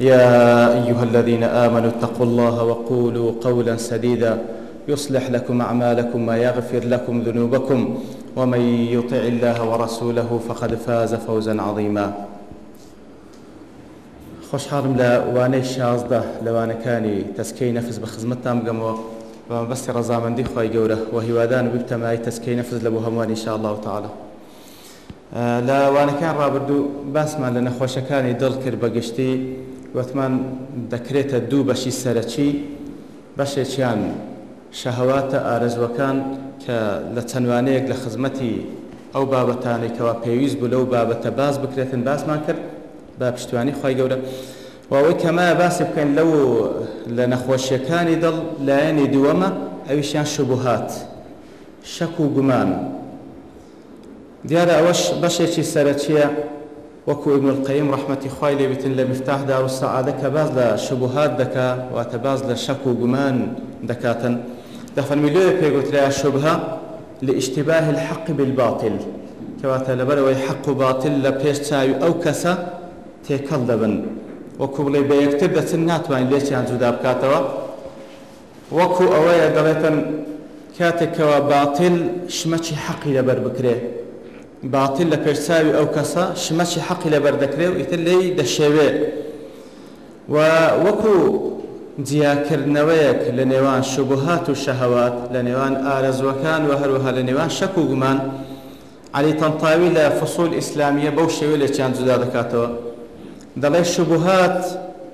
يا أيها الذين آمنوا اتقوا الله وقولوا قولا سديدا يصلح لكم أعمالكم ويغفر لكم ذنوبكم ومن يطع الله ورسوله فقد فاز فوزا عظيما خوش حارم لواني شازدة لواني كاني تسكي نفس بخزمتنا مقمو ومن بس رزامن دي خواهي قوله وهوادان ببتماي تسكي نفس لبو هموان إن شاء الله تعالى لەوانەکان ڕابردوو باسمان لە نەخۆشەکانی دڵ کرد بەگشتی وتمان دەکرێتە دوو بەشی سەرەکی بەشێکیان شەهەواتە ئارەزوەکان کە لە چەندوانەیەک لە خزمەتی ئەو بابەتانێکەوە پێویست بوو لەو بابەتە باز بکرێتن باسمان کرد بە پشتوانی خی گەورە واوەی کەما باسی بکەین لەو لە نەخۆشیەکانی دڵ لایەنی دووەمە ئەویشیان شبهات شەک و گومان دیارە ئەوەش بەشێکی سەرەکیە وەکو ابنقیم ڕحمەتی خی لێبتن لە مفتاح دار و سعادە کە باز لە شەبهات دەکا واتە باز لە شەک و گومان دەکاتن دەفەرمی لێ پێگوترای شبها لە ئیشتباه الحق بالباطل کەواتە لەبەرەوەی حق و باطل لە پێش چاوی ئەو کەسە تێکەڵ دەبن وەکو بڵێ بە یەکتر دەچن ناتوانین لێکیان جودا بکاتەوە وەکو ئەوەیە دەڵێتن کاتێکەوە باطل شمەکی حەقی لەبەر بکرێ باڵتیل لە پێرچاوی ئەو کەسە شمەشی حەقی لە بەردەکرێ و ئیتر لی دەشێوێ و وەکو جیاکردنەوەیەک لە نێوان شوبهات و شەهەوات لە نێوان ئارەزوەکان و هەروەها لە نێوان شەک و گومان علی تەنتاوی لە فسول ئیسلامیە بەو شێوێ لە چیان جودا دەکاتەوە دەڵێ شوبهات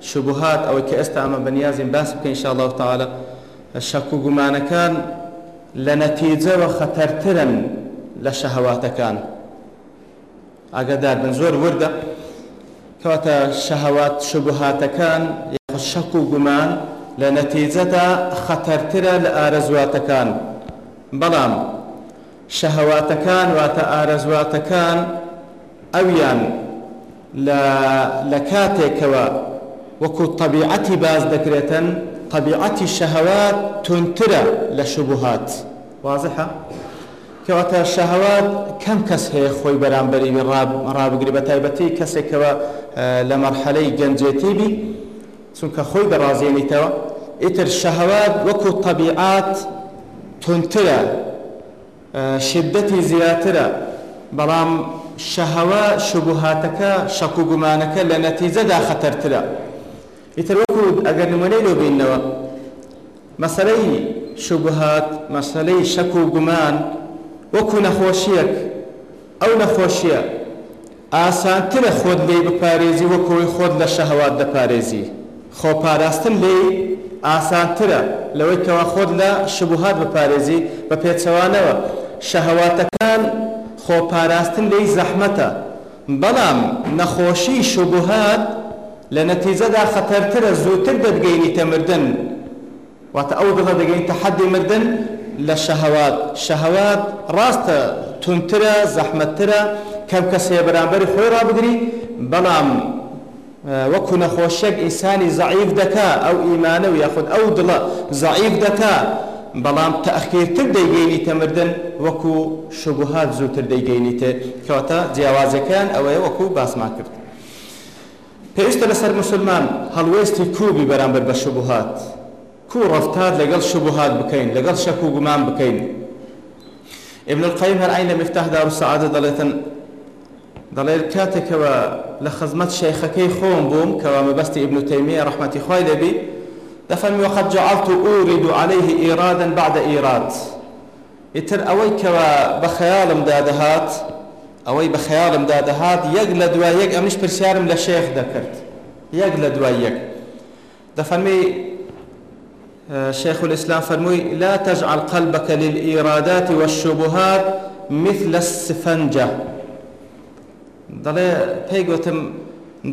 شوبهات ئەوەی کە ئێستا ئەمە بەنیازین باس بکەین شاءڵ تعاالە شەک و گومانەکان لە نەتیجەوە خەتەرترن لە شەهەواتەکان. ئاگادار بن زۆر وردە کەواتە شەهەوات شبهاتەکان شەق و گومان لە نەتیجەدا خەتەرترە لە ئارەزواتەکان بەڵام شەهەواتەکان واتە ئارەزواتەکان ئەویان لە کاتێکەوە وەکو طبیعەتی باز دەکرێتن طبیعەتی شەهەوات تونترە لە شبهات واضحە؟ کەواتە شەهەوات کەم کەس هەیە خۆی بەرامبەری ڕابگری بە تایبەتی کەسێکەوە لە مەرحەلەی گەنجێتیبی چونکە خۆی بەڕازێنیتەوە ئیتر شەهەوات وەکو تەبیعات تونترە شدەتی زیاترە بەڵام شەهەوە شبهاتەکە شەک و گومانەکە لە نەتیجەدا خەتەرترە ئیتر وەکو ئەگەر نمونەی لۆ بینەوە مەسلەی شبهات مەسلەی شەک و گومان وەکو نەخۆشیەک ئەو نەخۆشیە ئاسانترە خۆت لێ بپارێزی وەکوی خۆت لە شەهوات دەپارێزی خۆپاراستن لێ ئاسانترە لەوەی کەوا خۆت لە شبهات بپارێزی بە پێچەوانەوە شەهواتەکان خۆپاراستن لێی زەحمەتە بەڵام نەخۆشی شبهات لە نەتیزەدا خەتەرترە زووتر دەدگەینی تەمردن واتە ئەو دڵە دەگەین تە حەدی مردن لە شەهوات شەهوات ڕاستە تونترە زەحمەتترە کەم کەسێ بەرامبەری خۆی ڕابگری بەڵام وەکو نەخۆشیەک ئینسانی زعیف دەکا ئەو ئیمانە و یاخود ئەو دڵە زعیف دەکا بەڵام تەخیرتر دەیگەینی تەمردن وەکو شبهات زووتر دەیگەینیتە کەواتە جیاوازەکان ئەوەیە وەکو باسمان کرد. پێویستە لەسەر مسلمان هەڵوێستی کوبی بەرامبەر بە شبهات کو ڕفتار لەگەڵ شبهات بکەین لەگەڵ شەک و گومان بکەین ابن القیم هەر ئاین لە مفتاح دار و سعادە دەڵێتن دەڵێر کاتێکەوە لە خزمەت شەیخەکەی خۆم بووم کەوا مەبەستی ابن تەیمیە ڕەحمەتی خوای دەبی دەفەرمی وەقەد جعلت ئورید عليه ئیرادا بعد ئیراد ئیتر ئەوەی کەوە بە خەیاڵمدا دەهات ئەوەی بە خەیاڵمدا دەهات یەک لە دوای یەک ئەمیش پرسیارم لە شێخ دەکرد یەک لە دوای یەک دەفەرمی شيخ الإسلام فرموي لا تجعل قلبك للإيرادات والشبهات مثل السفنجة دڵێ پێیگوتم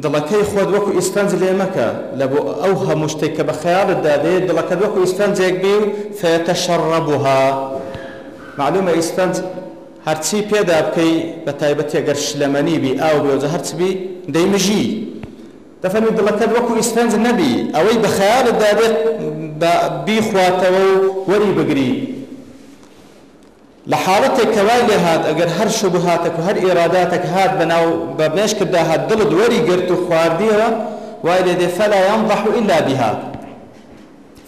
دڵەکەی خۆت وەکو ئیسپەنج لێ مەکە لە بۆ ئەو هەموو شتێک کە بە خەیاڵت دادێت دڵەکە وەکو ئیسپەنجێک بی و فێتە شەڕەبووها معلومە ئیسپەنج هەرچی پێدا بکەی بە تایبەتی گەر شلەمەنی بی ئاو بۆجە هەرچبی دەیمژی دەفەنی دڵەکەت وەکو ئیسپەنج نەبی ئەوەی بە خەیاڵت دادێت بیخواتەوە و وەری بگری لە حاڵەتێک کەوای لێ هاات ئەگەر هەر شوبهاتێک و هەر ئێراداتێک هات بەناو بە مێشکدا هات دڵت وەری گرت و خواردیەوە وای لێ دێ فەلا ينضح إلا بها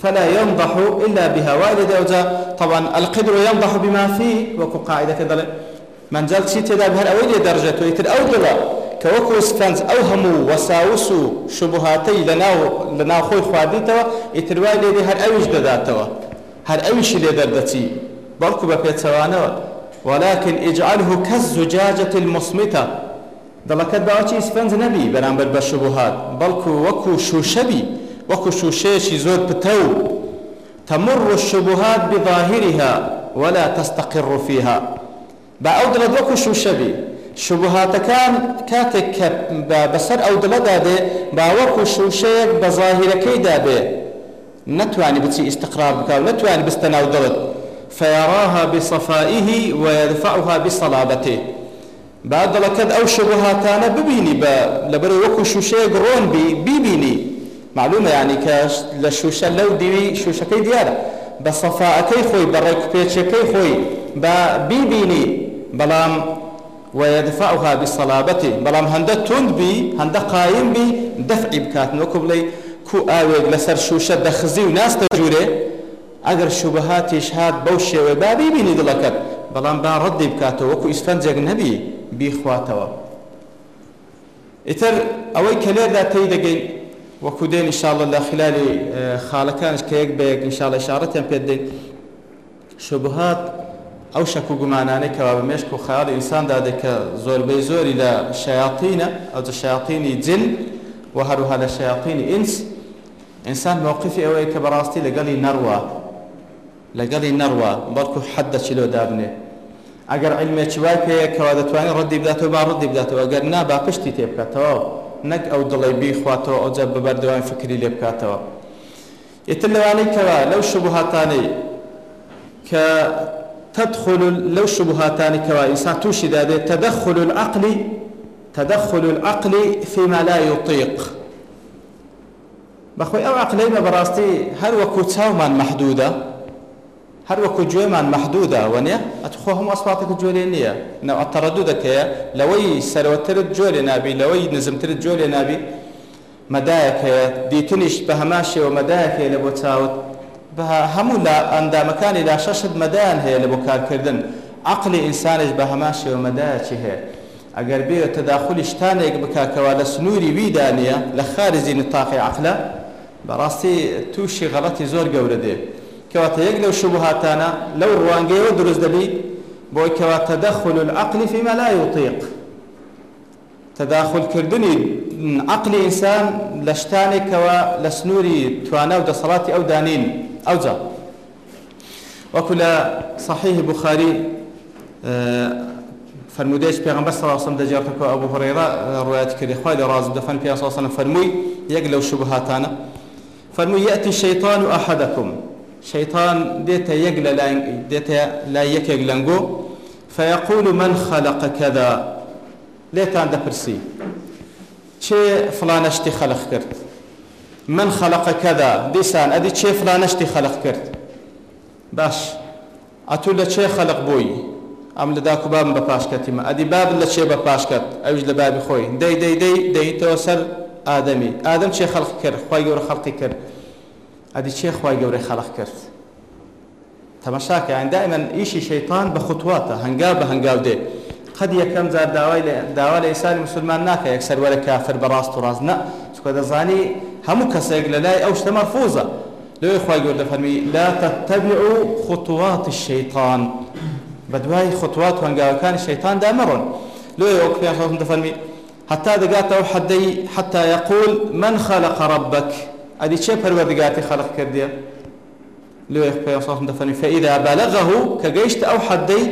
فلا ينضح إلا بها وای لێ دێ ئەوجا طبعا القدر ينضح بما فيه وەکو قاعدەکە دەڵێ منجەل چی تێدا هەر ئەوەی لێ دەرجێت و ئیتر ئەو دڵە کەوەکو سفەنج ئەو هەموو وەساوس و شبهاتەی لە ناوخۆی خواردیتەوە ئیتروای لێری هەر ئەویش دەداتەوە هەر ئەویشی لێ دەردەچی بەڵکو بە پێچەوانەوە ولكن اجعله كالزجاجة المصمتة دڵەکەت باوەچی سفەنج نەبی بەرامبەر بە شبهات بەڵکو وەکو شوشەبی وەکو شوشەیەشی زۆر پتە و تمر الشبهات بظاهرها ولا تستقر فيها بە ئەو دڵت وەکو شوشەبی شبهاتەکان کاتێک کە بەسەر ئەو دڵەدادێ باوەکو شوشەیەک بە ظاهیرەکەی دابێ نتواني بتسي استقرار بك نتواني بستنا ودلت فيراها بصفائه ويدفعها بصلابته بعد لقد او شبهاتانا ببيني لبر وكو شوشي قرون بي بيبيني معلومه يعني كاش لشوشة لو ديوي شوشة كي ديارة بصفاء كي خوي بريك بيتش كي خوي ببيني بلام ويدفعها بصلابته بەڵام هەندە تندبی هەندە قایم بی دەفعی بکاتن وەکو بڵێ کو ئاوێک لەسەر شوشە دەخزی و ناستە جوورێ ئەگەر شوبهاتیش هات بەو شێوێ بابی بینی دڵەکەت بەڵام با ڕەدی بکاتەوە وەکو ئیسفەنجێک نەبی بیخواتەوە ئیتر ئەوەی کە لێردا تی دەگەین وەکو دێن ئینشاءڵە لە خلالی خاڵەکانش کە یەک بەیەک ئینشاءڵە شارەتیان پێ دەین شوبهات ئەو شەک و گومانانەی کەوا بە مێشک و خیاڵی ئینساندا دەکە زۆربەی زۆری لە شیاطینە ئەو شیاطینی جن و هەروها لە شیاطینی ئینس ئینسان مووقفی ئەوەیە کە بەڕاستی لەگەڵی نەڕوە لەگەڵی نەڕوە بەڵکو حەدە چیلۆ دابنێ ئەگەر علمێکی وای پێەیە کەوا دەتوانین ڕەدی بداتەوە با ڕەدی بداتەوە ئەگەر نا با پشتی تێ بکاتەوە نەک ئەو دڵی بیخواتەوە ئەو جە بەبەردەوای فکری لێ بکاتەوە. ئتر لەوانەی کەوا لەو شبهاتانەی کە تدخل لو شبهاتان كوائسا توشي دادي تدخل العقل تدخل العقل فيما لا يطيق بخوي او عقلي براستي هل وكو تاومان محدودة هل وكو جويمان محدودة ونيا اتخوهم اصواتك جولينية نوع الترددك يا لوي سروتر جولي نابي لوي نزمتر جولي نابي مدايك ديتنش بهماشي ومدايك لبوتاوت هەموو ئەندامەکانی لا شەشت مەدایان هەیە لە بۆ کارکردن عقلی ئینسانش بە هەما شێوە مەدایەکی هەیە ئەگەر بێت تەداخلی شتانێک بکاکەوە لە سنووری ویدانە لە خارزی نتاقی عقلە بەڕاستی تووشی غەڵەتی زۆر گەورە دێ کەواتە یەک لەو شبهاتانە لەو ڕوانگەیەوە دروست دەبیت بۆی کەوا تەدەخل العقلی فيما لا يطيق تداخلکردنی عقلی ئینسان لە شتانێکەوە لە سنووری توانە و دەسەڵاتی ئەو دانین ئەو جا وەکو لە صحیح بخاری فرمودەیەش پێغمبەر سەڵاسم دەجارتەکە ئەبوو هەڕێرا ڕایەت کردی خوای لە ڕاز دەفەن پێساسانە فەرمووی یەک لەو شوبهاتانە فەرمووی یەتی شەیتان و ئەحەدەکم شەیتان دێتە یەک لە دێتە لای یەکێک لەنگۆ فەیەقول من خەلەقە کەدا لێتان دەپرسی چێ فلانە شتی خەلق کرد من خەلقە کەدا دیسان ئەدی چێ فلانەشتی خەلق کرد باش ئەتو لە چێ خەلق بووی ئەم لە داکوبابم بە پاشکەتیمە ئەدی باب لە چێ بە پاشکەت ئەوش لە بابی خۆی دەی دەی دەی دەیتەوە سەر ئادەمی ئادەم چێ خەلق کرد خی گەورە خەڵقی کرد ئەدی چێ خی گەورەی خەلق کرد تەمەشاکە ئەندایمەن ئیشی شەیتان بە خوتواتە هەنگا بە هەنگاو دێ قەد یەکەم جار داوای لە داوا لە ئیسانی مسلمان ناکە یەکسەر وەرە کافر بە ڕاست و ڕازنە چکە دەزانی هەموو کەسێک لە لای ئەو شتە مەرفۆزە لەوێ خی گەور دەفەرمی لا تتەبیع و خوتواتی شەیتان بە دوای خوتوات هەنگاوەکانی شەیتان دامەڕۆن لوێ ئۆکپیان دەفەرمی حتا دەگاتەوە حدەی حتا یقول من خەلق ربك ئەدی چێ پەروەردگاتی خەلق کردێ لوێ پێ دەفەرمی فەئیدا بەلەغەه کە گەیشت ئەو حدەی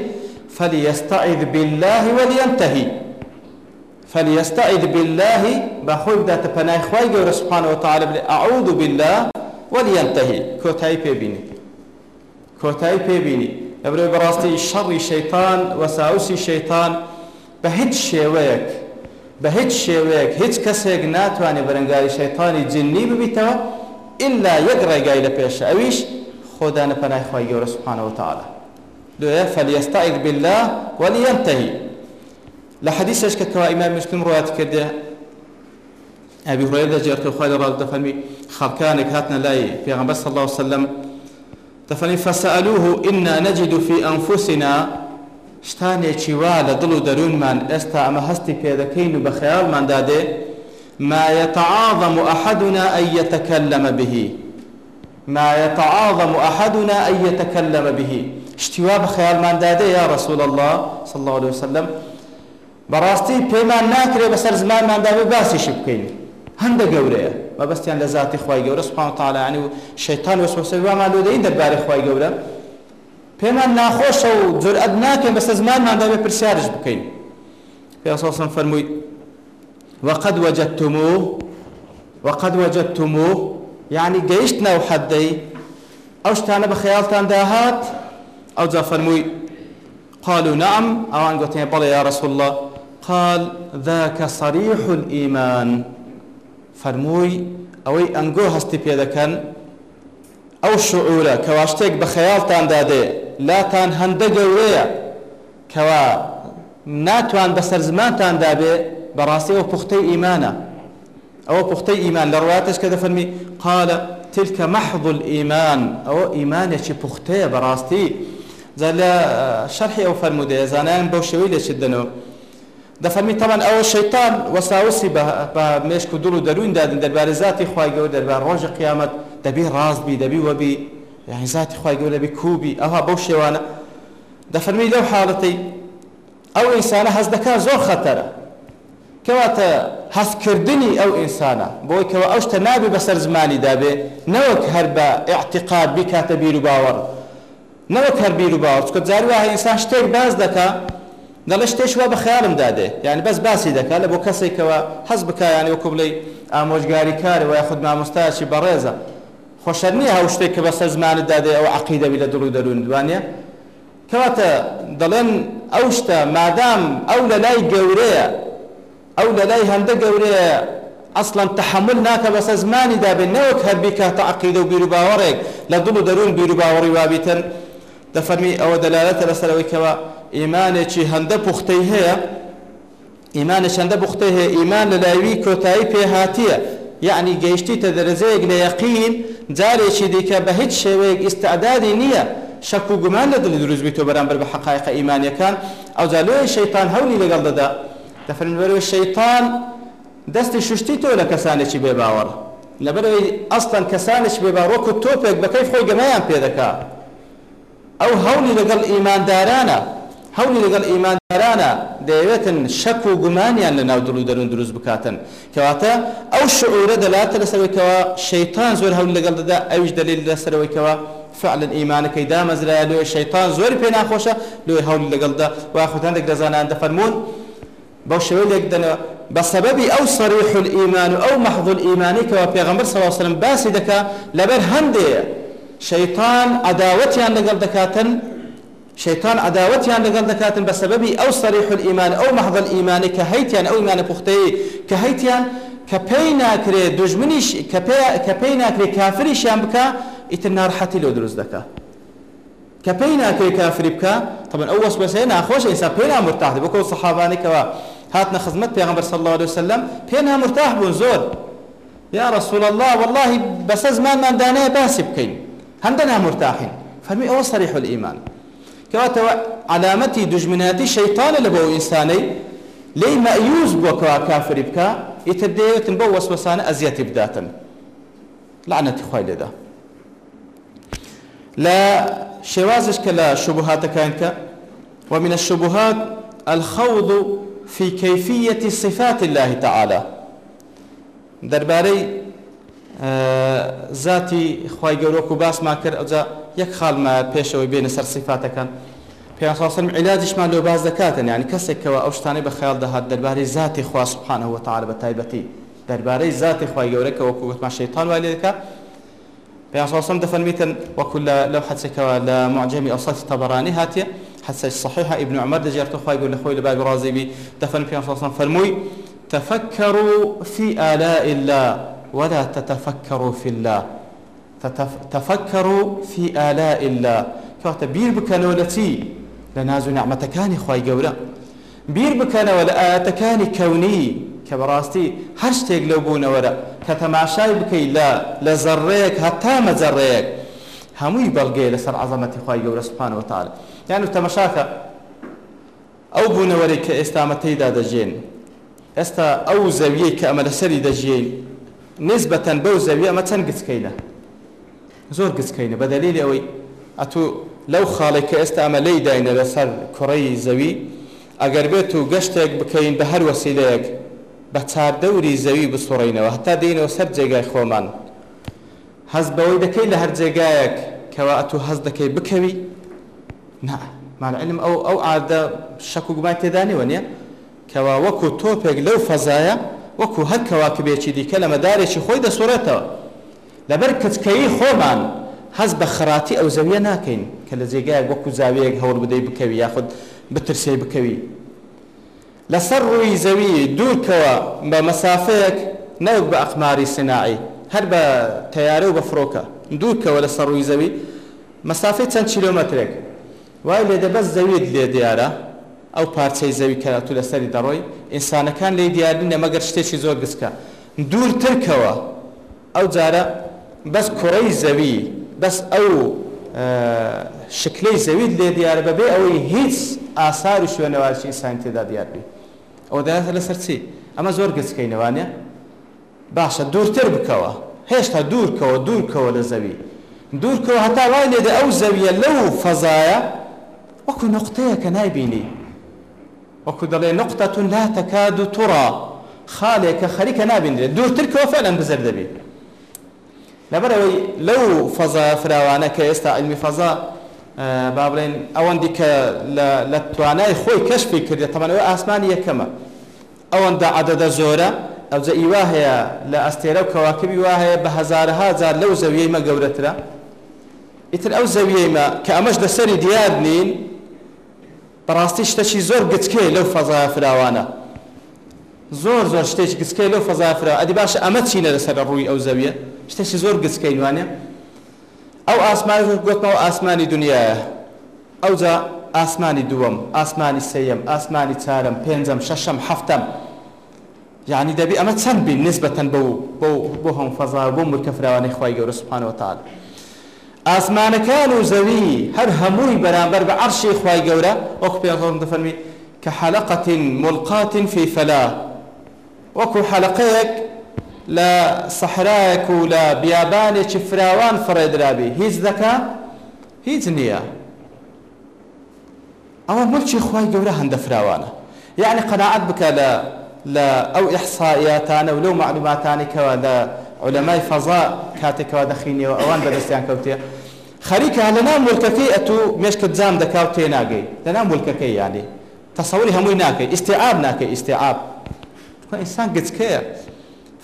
فەلیەستعید بالله وەلیەنتەهی فليستعذ بالله بخوي بدات پناه خوای گور سبحانه وتعالى اعوذ بالله ولينتهي كوتاي بيبيني كوتاي بيبيني ابرو براستي شر شيطان وساوس شيطان بهج شيوك بهج شيوك هج كسيك ناتواني برنگاري شيطاني جني ببيتوا إلا يقرأ قايلة بيش أويش خدانا پناه خوای گور سبحانه وتعالى دو فليستعذ بالله ولينتهي لە حەدیثش کە کەوا ئیمان مسلم ڕات کردێ ئەبی هورەیە لە جێرکەخوای لە ڕاز دەفەرمی خەڵکانێک هاتنە لای پێغەمبەر صلی الله وسلم دەفەرمی فسألوه إنا نجد في أنفسنا شتانێکی وا لە دڵ و دەروونمان ئێستا ئەمە هەستی پێدەکەین و بە خەیاڵمان دادێ ما يتعاظم أحدنا أن يتكلم به ما يتعاظم أحدنا أن يتكلم به اشتوا بخيال من دادي يا رسول الله صلى الله عليه وسلم بەڕاستی پێمان ناکرێت بەسەر زمانماندا بێ باسیشی بکەین هەندە گەورەیە مەبەستیان لە ذاتی خی گەورە سوپان تاالانی و شەتان و سوسەوامان لودەین دەربارەی خی گەورە پێمان ناخۆشە و جورئەت ناکەین بەسەر زمانماندا بێ پرسیارش بکەین پێسەسم فەرمووی وقد وجدتموه وقد وجدتموه يعني گەیشت ناو حەدەی ئەو شتانە بە خەیاڵتان داهات ئەو جا فەرمووی قالوا نعم ئەوان گوتیان بەڵێ یا رسول الله قال ذاك صريح الإيمان فرمووی ئەوەی ئەنگۆ هەستی پێ دەکەن ئەو شعورە کەوا شتێک بە خەیاڵتاندا دێ لاتان هەندە گەورەیە کەوا ناتوان بەسەر زمانتان دابێ بەڕاستی ئەو پوختەی ئیمانە ئەوە پوختەی ئیمان لە ڕواتش کە دەفەرمی قالە تلکە مەحض ئیمان ئەوە ئیمانێکی پوختەیە بەڕاستی جا لە شەرحی ئەو فەرمودەیە زانایان بەو شێوەی لەچ دەنەوە دەفەرمی تەمان ئەوە شەیتان وەساوسی بە مێشک و دڵ و دەروین دادن دەربارە زاتی خی گەور دەربار ڕۆژە قیامەت دەبی ڕاستبی دەبی وەبی یعنی زاتی خی گەور دەبی کوبی ئەها بەو شێوانە دەفەرمی لەو حاڵەتی ئەو ئینسانە هەز دەکا زۆر خەتەرە کەواتە هەستکردنی ئەو ئینسانە بۆی کەەوە ئەو شتە نابێ بەسەر زمانی دابێ نەوەک هەر بە اعتقاد بیکاتە بیر و باوەڕ نەوەک هەر بیر و باوەڕ چکە جاروە ئینسان شتێک باز دەکات دەڵێ شتێشوا بە خیاڵم دادێ یعنی بەس باسی دەکات لە بۆ کەسێکەوە حەز بکایانی وەکو بڵێ ئامۆژگاری کارەوە یاخود مامۆستاکی بەڕێزە خۆشەر نییە هەو شتێک کە بەسەر زمانت دادێ ئەوە عقیدەوی لە دڵ و دەرون دوانە کەواتە دەڵێن ئەو شتە مادام ئەو لە لای گەورەیە ئەو لە لای هەندە گەورەیە ئەسڵان تحمل ناکە بەسەر زمانی دابێن نەوەک هەربی کاتە عقیدە و بیرروباوەڕێک لە دڵ و دەرون بیرروباوەڕی وابیتن دەفەرمی ئەوە دەلالەتە لەسەرەوەیکەوە ئیمانێکی هەندە پوختەی هەیە ئیمانە چەندە بختەی هەیە ئیمان لە لایوی کۆتایی پێهاتیە یعنی گەیشتیتە دەرەزەیەک لە یەقین جارێکی دیکە بە هیچ شێوەیەک ئیسعدادی نییە شەک و گومان لە دڵی دروستبی تۆ بەرامبەر بە حقایق ئیمانەکان ئەو جالۆی شەیتان هەولی لەگەڵ دەدا دەفرنبەرەوە شەیتان دەستی شوشتی تۆ لە کەسانێکی بێباوەڕ لەبەرەوەی ئەستان کەسانێک بێباوەکو تۆپێک بەکەی خۆی گەمەیان پێدەکات ئەو هەولی لەگەڵ ئیماندارانە هەولی لەگەڵ ئیماندارانە دەیەوێتن شەک و گومانیان لە ناو دڵ و دەرون دروست بکاتن کەواتە ئەو شعورە دەلاتە لەسەرەوەیکەوە شەیتان زۆر هەول لەگەڵ دەدا ئەویش دلیل لەسەرەوەیکەوە فعلا ئیمانەکەی دامەزرایە لێ شەیتان زۆری پێ ناخۆشە لێ هەولی لەگەڵدا واخوتانێک دەزانان دەفەرمونون بەو شێوەیەک دەنەوە بسبب او صريح الايمان او محض الايمان كما پیغمبر صلى الله عليه وسلم باسي دكا لبر هنده شەیتان ئەداوەتیان لەگەڵ دەکاتن شەیتان ئەداوەتیان لەگەڵ دەکاتن بە سەبەبی ئەو سەریح ئیمان ئەو مەحضل ئیمانی کە هەیتیان ئەو ئیمانە پوختەیە کە هەیتیان کە پێی ناکرێت دژمنیش کە پێی ناکرێت کافریشیان بکە ئیتر ناڕحەتی لۆ دروست دەکە کە پێی ناکرێت کافری بکە طبعا ئەو وەسوەسەیە ناخۆش ئینسان پێی نامرتاح بکە و سەحابانێکەوە هاتنە خزمەت پێغەمبەر صلی الله عليه وسلم پێ نامرتاح بوون زۆر یا رسول الله والله بەسە زمانمان دانەیە باسی بکەین هەندەنا مرتاحین فەرمی ئەوە سەریح الئیمان کەواتەوە علامەتی دژمناتی شەیتانە لە بۆ ئینسانەی لەی مەیوز بووکەوا کافری بکە ئیتر دەیەوێتن بۆ وەسوەسانە ئەزیەتی بداتن لعنەتی خۆی لێدا لە شێوازش کە لە شوبهاتەکان کە ومن الشبهات الخوض في كيفية صفات الله تعالى دربارەی زاتی خی گەورۆک و باسمان کرد ئەوجا یەک خاڵمە پێشەوەی بێنە سەر سیفاتەکان پێساسم عیلاجیشمان لەو باز دەکاتن یعنی کەسێکەوە ئەو شتانەی بە خیال دەهات دەربارەی زیاتی خواسبحانەوە تاال بە تایبەتی دەربارەی زیاتی خی گەورەکەەوە کوگوتمان شەیتان وای لێ دەکات پێساسم دەفەرمیتن وەکو لەو حەچێکەوە لە معجەمی ئەوسەتی تەبارانی هاتیە حسن صحيحة ابن عمر دجرت خواي يقول لخوي لباب رازي بي دفن في فرموي تفكروا في آلاء الله ولا تتفكروا في الله تفكروا في آلاء الله كواتا بير بكنولتي لنازو نعمتكاني خواي قولا بير بكنو لآتكاني كوني كبراستي هرش تيقلبون ولا كتماشاي بكي لا لزريك حتى مزريك هموي بلغي لسر عظمتي خواي قولا سبحانه وتعالى يعني تمشاكا ئەو بوونەوەری کە ئێستا ئەمە تێدا دەژێن ئێستا ئەو زەویە کە ئەمە لەسەری دەژین نسبەتەن بەو زەوی ئەمە چەند گچکەیلە زۆر گچکەینە بە دەلیل ئەوەی ئەتوو لەو خاڵێک کە ئێستا ئەمە لی داینە لەسەر کوڕی زەوی ئەگەر بێت و گەشتێک بکەین بە هەر وەسیلەیەک بە چاردەوری زەوی بسوڕینەوە هەتا دێنەوە سەر جێگای خۆمان حەز بەوەی دەکەی لە هەر جێگایەک کەەوە ئەتوو هەز دەکەی بکەوی نا مالعلم ئەو ئەو عادە شەک و گومان تێدانەوە نیە کەوا وەکو تۆپێک لەو فەزایە وەکو هەر کەواکبێکی دیکە لە مەدارێکی خۆی دەسوورێتەوە لەبەر کچکەی خۆمان هەز بە خراتی ئەو زەویە ناکەین کە لە جێگایە وەکو زاویەک هەور بدەی بکەوی یاخود بترسێ بکەوی لەسەر ڕووی زەوی دوورکەوە بە مەسافەیەک نەوک بە ئەقماری سناعی هەر بە تیارە و بە فرۆکە دوورکەوە لەسەر ڕووی زەوی مەسافەی چەند کیلۆمەترێک وای لێدەبەست زەویت لێ دیارە ئەو پارچەی زەوی کەلاتو لەسەری دەڕۆی ئینسانەکان لی دیارن نەمەگەر شتێکی زۆر گسکە دوورترکەوە ئەو جارە بەس کوڕەی زەوی بەس ئەو شکلەی زەوید لێ دیارە بەبێ ئەوەی هیچ ئاسار و شوێنەواژی ئینسانی تێدا دیار بی ئەو دایاتە لەسەر چی ئەمە زۆر گچکەینەوانە باشە دوورتر بکەوە هێشتا دوورکەوە دوورکەوە لە زەوی دوورکەوە هەتا وای لێدە ئەو زەویە لەو فەزایە وەکو نقطەیە کە نایبینی وەکو دەڵێ نقطەتون لا تەکاد و توڕا خاڵێک کە خەریکە نابیندرێت دوورتر کۆفەلەن بزر دەبێت لەبەرەوەی لەو فەزا فراوانە کە ئێستا ئەلمی فەزا با بڵێن ئەوەندی کە لە توانای خۆی کەشفی کردێت تەمەەوە ئاسمانی یەکەمە ئەوەندا عادەدە زۆرە ئەوجە ئیوا هەیە لە ئەستێرە و کەواکبی وا هەیە بە هزارها جار لەو زەویەیمە گەورەترە ئیتر ئەو زەویەیمە کە ئەمەش لەسەری دیار نین بەڕاستی شتەشی زۆر گچکێ لەو فەزای فراوانە زۆر زۆر شتێکی گچکەی لەو فەزای فراوان ئەدی باشە ئەمە چینە لەسەر ڕووی ئەو زەویە شتێکی زۆر گچکەی وانە ئەو ئاسمانی گوتمەوە ئاسمانی دنیاە ئەو جا ئاسمانی دووەم ئاسمانی سەیەم ئاسمانی چارم پێنجەم شەشەم هەفتم یعنی دەبی ئەمە چەند بین نسبەتەن بەو بۆ بۆ هەم فەزا بۆ مرکە فراوانەی خی گەورە سوبحانەوە تاالە ئاسمانەکان و زەوی هەر هەمووی بەرامبەر بە عەرشی خوای گەورە وەکو پێغەمبەر دەفەرمی کە حەلەقەت ملقات فی فلا وەکو حەلەقەیەک لە سەحرایەک و لە بیابانێکی فراوان فڕێدرابی هیچ دەکا هیچ نییە ئەوە ملکی خوای گەورە هەندە فراوانە یعنی قەناعەت بکە لە لە ئەو ئیحسائیاتانە و لەو معلوماتانی کەەوە لە علەمای فەزا کاتێکەوە دەخینەوە ئەوان بەدەستیان کەوتێ خەریکە لە نام وەلکەکەی ئەتو مێشکت جام دەکاو تێ ناگەی لە نام وەلکەکەی یانی تەسەوری هەمووی ناکەی ئیسعاب ناکەی ئیسعاب ئینسان گچکەیە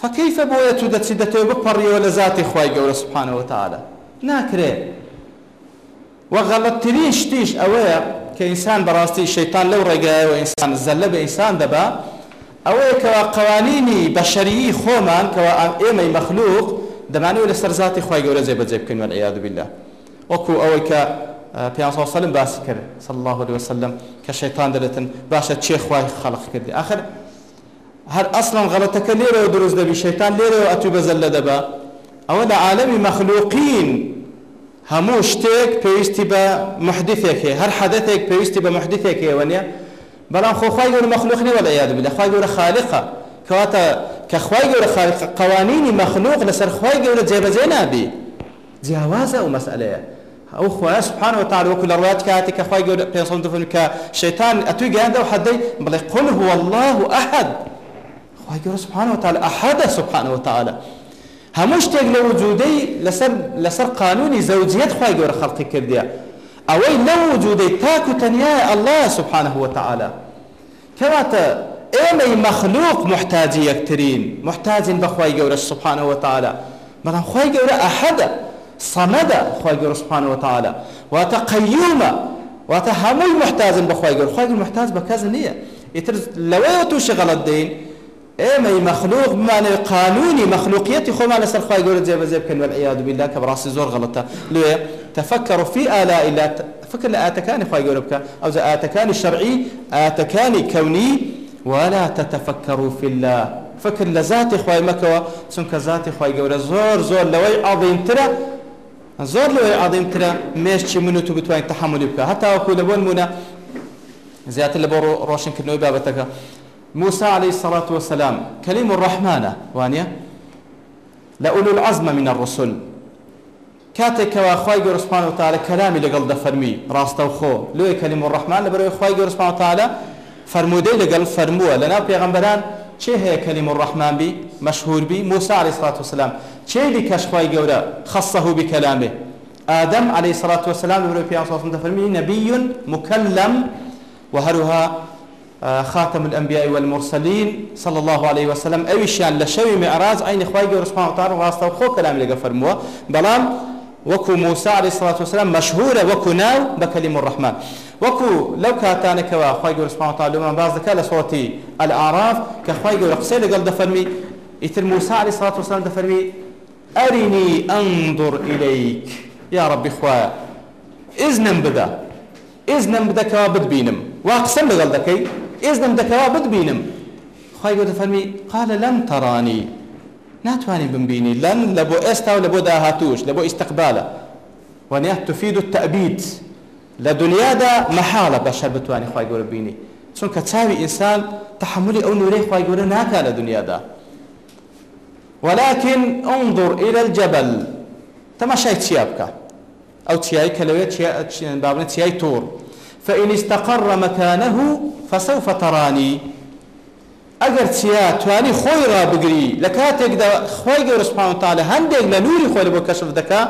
فەکەیفە بۆیە تو دەچی دەتەوێت بپەڕیەوە لە ذاتی خی گەورە سوبحانەوە تاالە ناکرێت وەغەڵەتترین شتیش ئەوەیە کە ئینسان بەڕاستی شەیتان لەو ڕێگایەوە ئینسان زەلە بە ئینسان دەبا ئەوەیە کەوا قوانینی بەشەریی خۆمان کەوا ئێمەی مەخلوق دەمانەوە لە سەر ذاتی خی گەورە جێبەجێ بکەین وەعیاد بالله وەکو ئەوەی کە پیاسەلم باسی کرد صل الله عليه وسلم کە شەیتان دەرێتن باشە چێخوای خەڵق کردی آخر هەر ئەسڵم غەڵەتەکە لێرەوە دروست دەبی شەیتان لێرەوە ئەتوی بەزەل لە دەبە ئەوە لە عالەمی مەخلوقین هەموو شتێک پێویستی بە محدیثێکی هەر حەدەتێک پێویستی بە محدیثێکی ئەوە نیە بەڵام خۆخوای گەورە مەخلوق نیوە لە یاد لەخوای گەورە خالقە کەواتە کەخوای گەورە خالق قوانینی مەخلوق لەسەر خی گەورە جێبەجێ نابی جیاوازە و مەسئلەیە ئەو خۆە سوبحانەوە تاالوەکو لە ڕات کاتی کە خی گەور پێ دفن کە شەتان ئەتوی گەیاندە و حەدەی بڵێ قل هو الله ئەحد خی گەور سوبحانەوە تا ئەحدە سوبحانەوە تاالە هەموو شتێک لە وجودەی لەسەر لەسەر قانونی زەوجیت خی گەورە خەڵقی کردیا ئەوەی لە وجودەی تاک و تەنیای الله سوبحانه هو تعالى کەواتە ئێمەی مەخلوق محتاجی یەکترین محتاجین بەخوای گەورە سوبحانەوە تاالە بەڵام خی گەورە ئەحدە سەمەدە خی گەۆسپان وتاالە واتە قەیومە واتە هەمووی محتازن بەخوای گەر خی محتاز بە کەس نییە ئیتر لەوەیە تووشی غەڵت دەین ئێمەی مەخلوق بمانێ قانونی مەخلوقیەتی خۆمان لەسەر خی گەورە جێبەجێ بکەن والعیاذ بالله کە بڕاستی زۆر غەڵەتە لێ تفكروا في آلاء الله فكر لآتكان خواهي قولوا بك أو آتكان شرعي آتكان كوني ولا تتفكروا في الله فكر لذات خواهي مكوى سنك ذات خواهي قولوا زور زور لوي عظيم ترى زۆر لەوەی عادیمترە مێشتی منوت و بتوانین تحملی بکە هەتاوەکو لە بۆ نمونە زیاتر لە بۆ ڕۆشنکردنەوەی بابەتەکە موسى عليه الصلاة والسلام كلم الرحمن وانيا لأولو العزم من الرسل كاتك وخواي قر سبحانه وتعالى كلامي لقل ده فرمي راستو خو لو كلم الرحمن لبرو خواي قر سبحانه وتعالى فرمودي لقل فرموه لنا بيغمبران چێ هەیە کەلیم و ڕەحمان بی مەشهور بی موسا علی سڵات وسلام چێ دی کەشخوای گەورە خەسەه بی کەلامێ ئادەم علی سڵات وسلام لەورە پیاسڵاتم دەفەرمی نەبی مکەلم وهروها خاتم الأنبياء والمرسلين صلى الله عليه وسلم أي شان لشوي معراج عين إخوائي جور سبحانه وتعالى واسطة وخو كلام لقى فرموا بلام وكو موسى عليه الصلاة والسلام مشهورة وكو ناو بكلم الرحمن وەکو لەو کاتانێکەوە خی گەورسپتالومان باز دەکە لە سوەتی ئەلعاراف کە خی گەورە قسە لەگەڵ دەفەرمی ئیتر موساعلی سات وسلام دەفەرمی ئەرینی ئەندڕ ئیلەیک یا ڕبی خوایە ئزنم بدە ئزنم بدەکەوا بتبینم وا قسەم لەگەڵ دەکەی ئزنم دەکەوا بتبینم خی گەور دەفەرمی قالە لەم تەڕانی ناتوانین بمبینی لەن لە بۆ ئێستا و لە بۆ داهاتوش لە بۆ ئیسستقبالە وەنیات تفید و تەبییت لە دنیادا مەحاڵە بەشەر بتوانانی خی گەورە بینی چونکە چاوی ئینسان تحملی ئەو نورەی خی گەورە ناکا لە دنیادا ولكن انظر إلى الجبل تماشای چیا بکە ئەو چیایی کە لەوێ بابنە چیای تور فإن استقر مكانه فسوف تراني ئەگەر چیا توانی خۆی ڕابگری لە کاتێکدا خۆی گەورە سوپان تاالە هەندێک لە نووری خۆی بۆ کەشف دەکا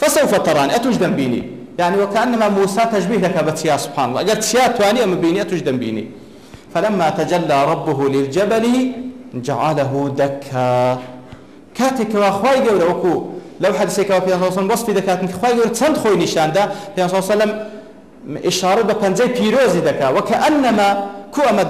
فسوف تراني ئەتوش دەمبینی يعني وكأنما موسى تشبيه لك بتيا سبحان الله قالت سيا تواني أما بيني أتوش بيني فلما تجلى ربه للجبل جعله دكا كاتك وخواي قول أكو لو حد سيكا في صلى الله وصفي دكات من خواي قول تند خوي نشان ده في صلى الله عليه وسلم إشارة ببنزي بيروزي دكا وكأنما كو أما